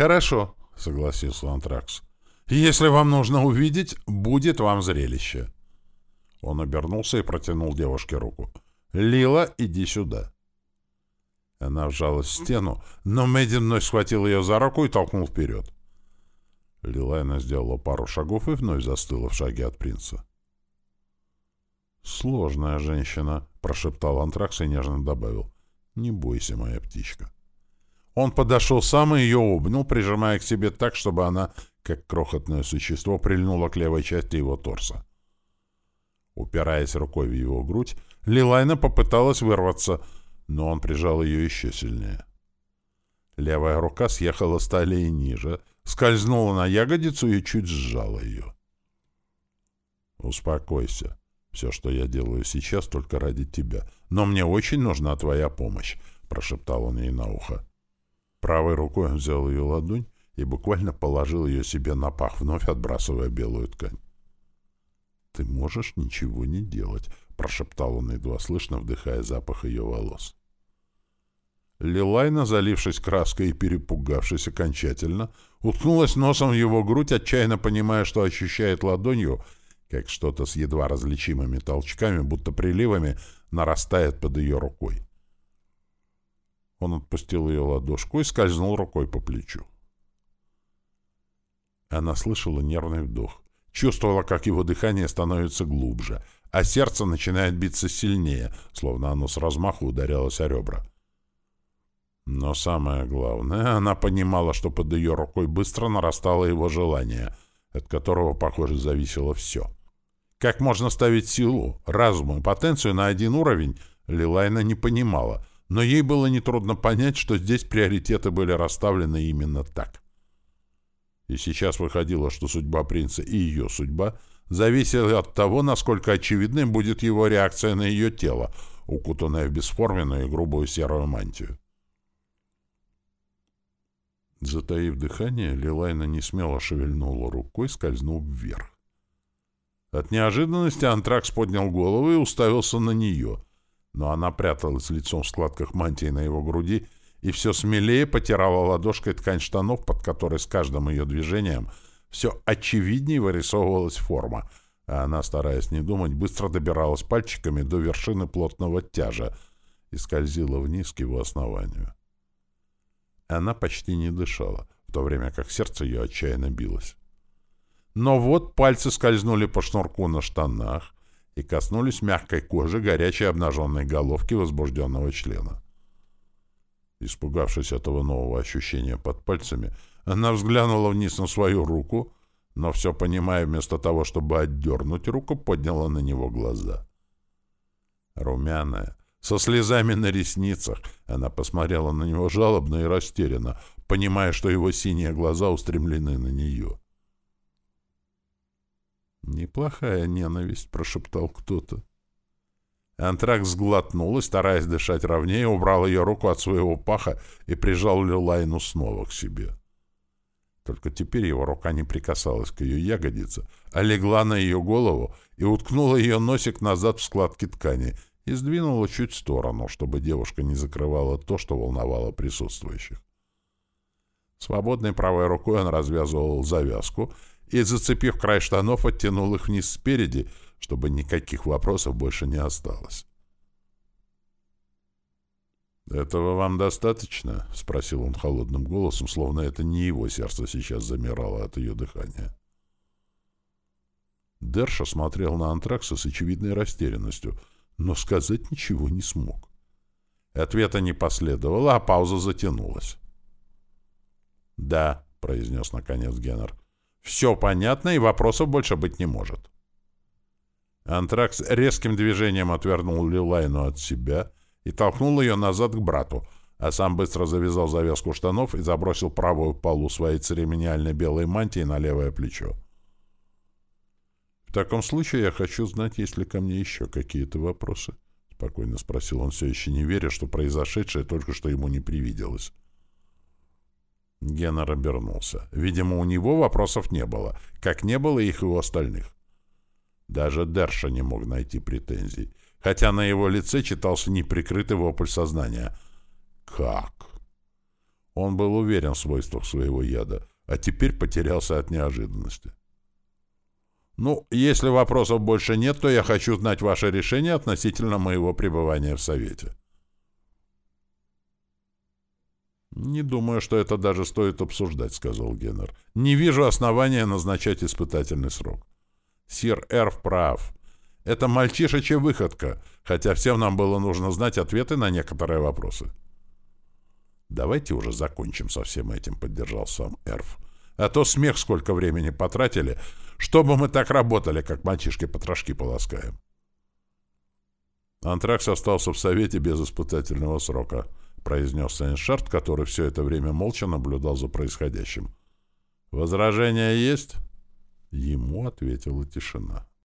«Хорошо», — согласился Антракс. «Если вам нужно увидеть, будет вам зрелище». Он обернулся и протянул девушке руку. «Лила, иди сюда». Она вжалась в стену, но Мэддин вновь схватил ее за руку и толкнул вперед. Лилайна сделала пару шагов и вновь застыла в шаге от принца. «Сложная женщина», — прошептал Антракс и нежно добавил. «Не бойся, моя птичка». Он подошел сам и ее обнял, прижимая к себе так, чтобы она, как крохотное существо, прильнула к левой части его торса. Упираясь рукой в его грудь, Лилайна попыталась вырваться, но он прижал ее еще сильнее. Левая рука съехала с талии ниже, скользнула на ягодицу и чуть сжала ее. «Успокойся. Все, что я делаю сейчас, только ради тебя. Но мне очень нужна твоя помощь», — прошептал он ей на ухо. Правой рукой он взял ее ладонь и буквально положил ее себе на пах, вновь отбрасывая белую ткань. «Ты можешь ничего не делать», — прошептал он, едва слышно, вдыхая запах ее волос. Лилайна, залившись краской и перепугавшись окончательно, уткнулась носом в его грудь, отчаянно понимая, что ощущает ладонью, как что-то с едва различимыми толчками, будто приливами, нарастает под ее рукой. Он отпустил ее ладошку и скользнул рукой по плечу. Она слышала нервный вдох, чувствовала, как его дыхание становится глубже, а сердце начинает биться сильнее, словно оно с размаху ударялось о ребра. Но самое главное, она понимала, что под ее рукой быстро нарастало его желание, от которого, похоже, зависело все. Как можно ставить силу, разум и потенцию на один уровень, Лилайна не понимала, но ей было нетрудно понять, что здесь приоритеты были расставлены именно так. И сейчас выходило, что судьба принца и ее судьба зависела от того, насколько очевидной будет его реакция на ее тело, укутанное в бесформенную и грубую серую мантию. Затаив дыхание, Лилайна не смело шевельнула рукой, скользнув вверх. От неожиданности Антракс поднял голову и уставился на нее, но она пряталась лицом в складках мантии на его груди и все смелее потирала ладошкой ткань штанов, под которой с каждым ее движением все очевиднее вырисовывалась форма, а она, стараясь не думать, быстро добиралась пальчиками до вершины плотного тяжа и скользила вниз к его основанию. Она почти не дышала, в то время как сердце ее отчаянно билось. Но вот пальцы скользнули по шнурку на штанах и коснулись мягкой кожи горячей обнаженной головки возбужденного члена. Испугавшись этого нового ощущения под пальцами, она взглянула вниз на свою руку, но все понимая, вместо того, чтобы отдернуть руку, подняла на него глаза. Румяная, со слезами на ресницах она посмотрела на него жалобно и растерянно, понимая, что его синие глаза устремлены на нее. «Неплохая ненависть», — прошептал кто-то. Антракс сглотнул и, стараясь дышать ровнее, убрал ее руку от своего паха и прижал Лилайну снова к себе. Только теперь его рука не прикасалась к ее ягодице, а легла на ее голову и уткнула ее носик назад в складки ткани — и сдвинула чуть в сторону, чтобы девушка не закрывала то, что волновало присутствующих. Свободной правой рукой он развязывал завязку и, зацепив край штанов, оттянул их вниз спереди, чтобы никаких вопросов больше не осталось. «Этого вам достаточно?» — спросил он холодным голосом, словно это не его сердце сейчас замирало от ее дыхания. Дерша смотрел на Антракса с очевидной растерянностью — но сказать ничего не смог. Ответа не последовало, а пауза затянулась. «Да», — произнес наконец Геннер, — «все понятно, и вопросов больше быть не может». Антракс резким движением отвернул Лилайну от себя и толкнул ее назад к брату, а сам быстро завязал завязку штанов и забросил правую полу своей церемониальной белой мантии на левое плечо. «В таком случае я хочу знать, есть ли ко мне еще какие-то вопросы», — спокойно спросил он, все еще не веря, что произошедшее только что ему не привиделось. Геннер обернулся. Видимо, у него вопросов не было, как не было их и у остальных. Даже Дерша не мог найти претензий, хотя на его лице читался неприкрытый вопль сознания. «Как?» Он был уверен в свойствах своего яда, а теперь потерялся от неожиданности. «Ну, если вопросов больше нет, то я хочу знать ваше решение относительно моего пребывания в Совете». «Не думаю, что это даже стоит обсуждать», — сказал Геннер. «Не вижу основания назначать испытательный срок. Сир Эрф прав. Это мальчишечья выходка, хотя всем нам было нужно знать ответы на некоторые вопросы». «Давайте уже закончим со всем этим», — поддержал сам Эрф. «А то смех сколько времени потратили, чтобы мы так работали, как мальчишки-потрошки полоскаем». Антракс остался в Совете без испытательного срока —— произнес Эйншард, который все это время молча наблюдал за происходящим. «Возражения есть?» Ему ответила тишина.